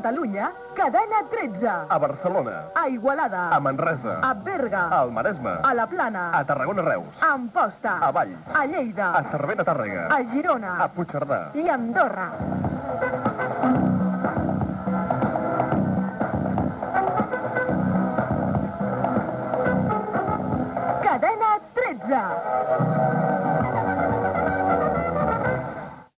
Catalunya, cadena 13. A Barcelona. A Igualada. A Manresa. A Berga. Al Maresme. A la Plana. A Tarragona Reus. A Amposta. A Valls. A Lleida. A Cervera Tàrrega. A Girona. A Puigcerdà. I a Andorra. Cadena 13.